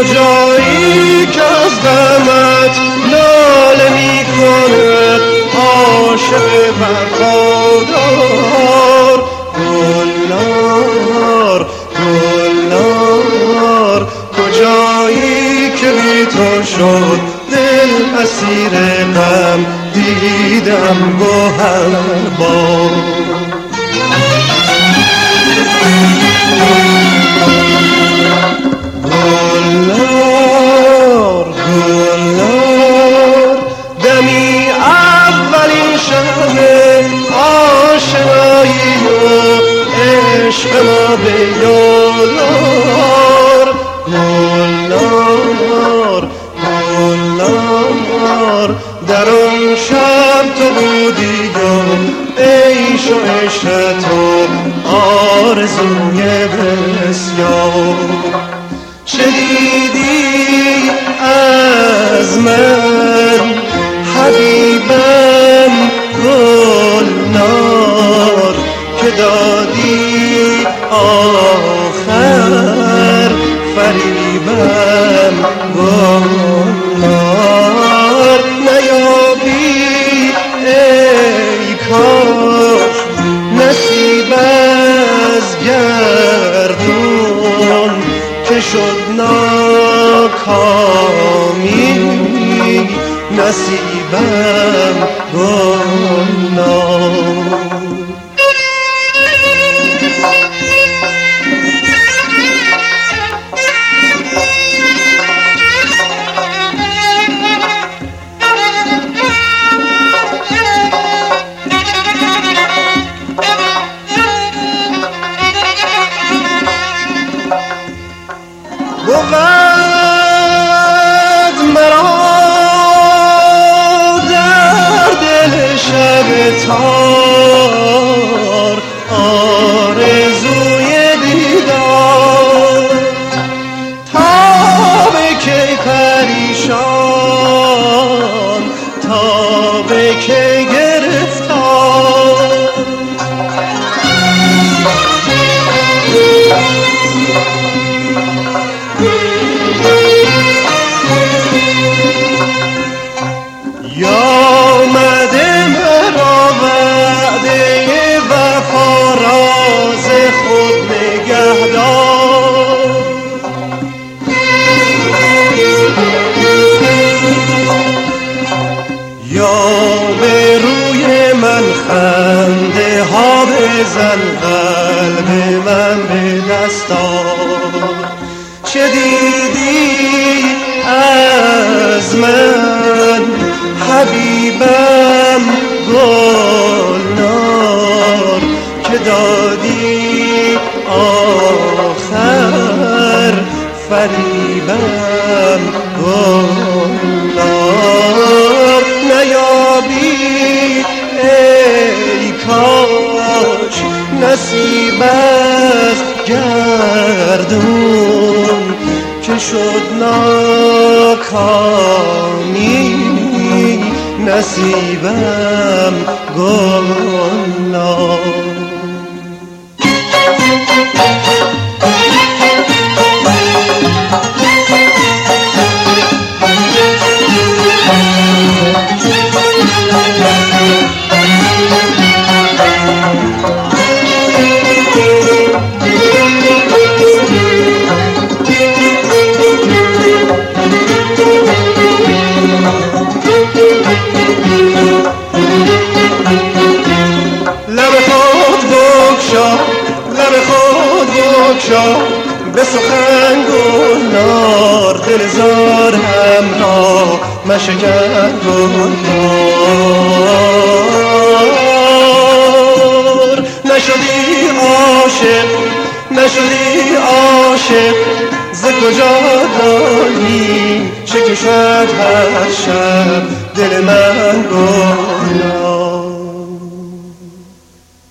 کجایی که از غمت ناله می کند عاشق وفادار گلنار گلنار. کجایی که بی تو شد دل اسیر غم دیدم گوهر بار. گلنار گلنار دمی اولین شب آشنایی و عشق ما به یادار گلنار گلنار در اون شب تو بودی و عیش و عشق تو آرزوی بسیار. ايدي ازمان حبيبي. شد ناکامی نصیبم گلنار بزن قلب من به دستار چه دیدی از من؟ حبیبم گلنار که دادی آخر؟ فریبم گلنار که شد ناکامی نصیبم. مشکن گلنار نشدی عاشق نشدی عاشق. ز کجا دانی چه کشد هر شب؟ دل من گلنار